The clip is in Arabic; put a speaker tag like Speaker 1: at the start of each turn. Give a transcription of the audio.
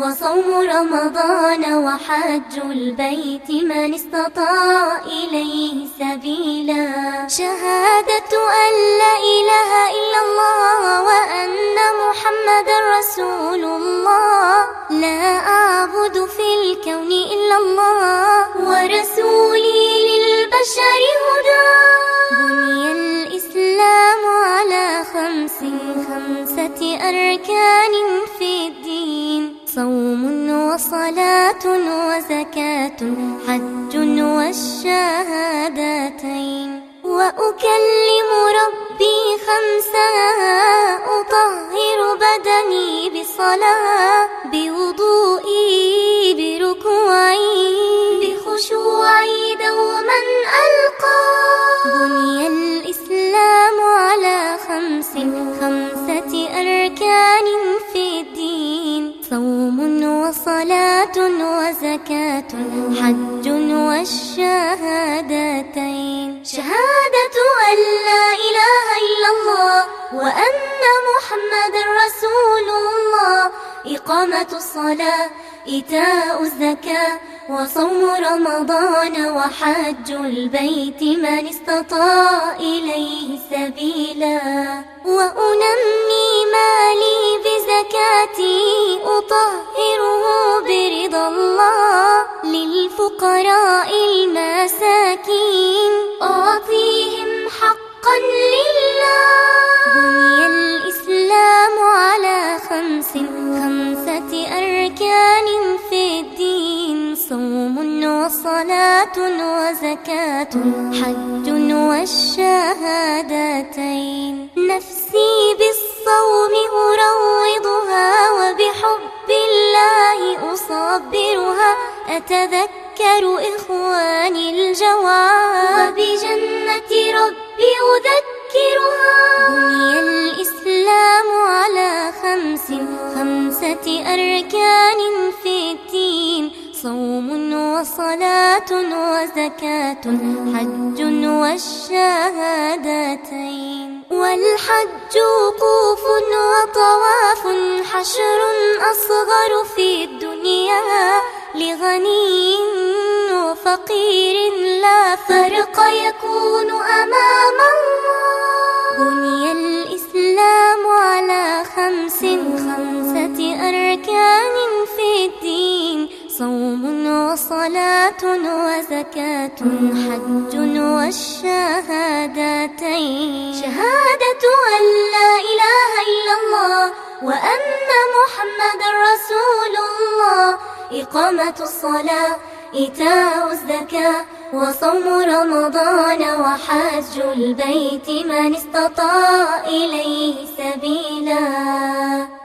Speaker 1: وصوم رمضان وحج البيت من استطاع إليه سبيلا. شهادة أن لا إله إلا الله وأن محمد رسول الله. لا أعبد في الكون إلا الله ورسولي للبشر هدى. وصلاة وزكاة حج والشهادتين. وأكلم ربي خمسا أطهر بدني بصلاة بوضوئي وزكاة حج والشهادتين. شهادة أن لا إله إلا الله وأن محمد رسول الله. إقامة الصلاة إيتاء الزكاة وصوم رمضان وحج البيت من استطاع إليه سبيلا. وأنمي مالي بزكاتي أطهره برضا الله للفقراء المساكين. أعطيهم حقا لله. بني الإسلام على خمس خمسة أركان في الدين. صوم وصلاة وزكاة حج والشهادتين. نفسي بالصوم أروضها وبحب أتذكر إخواني الجواب وبجنة ربي أذكرها بني الإسلام على خمس خمسة أركان في الدين صوم وصلاة وزكاة حج والشهادتين. والحج وقوف وطواف حشر أصغر في الدنيا لغني وفقير لا فرق يكون أمام الله. بني الإسلام على خمس خمسة أركان في الدين. صوم وصلاة وزكاة. حج والشهادتين. شهادة وأن محمد رسول الله. إقامة الصلاة إيتاء الزكاة وصوم رمضان وحج البيت من استطاع إليه سبيلا.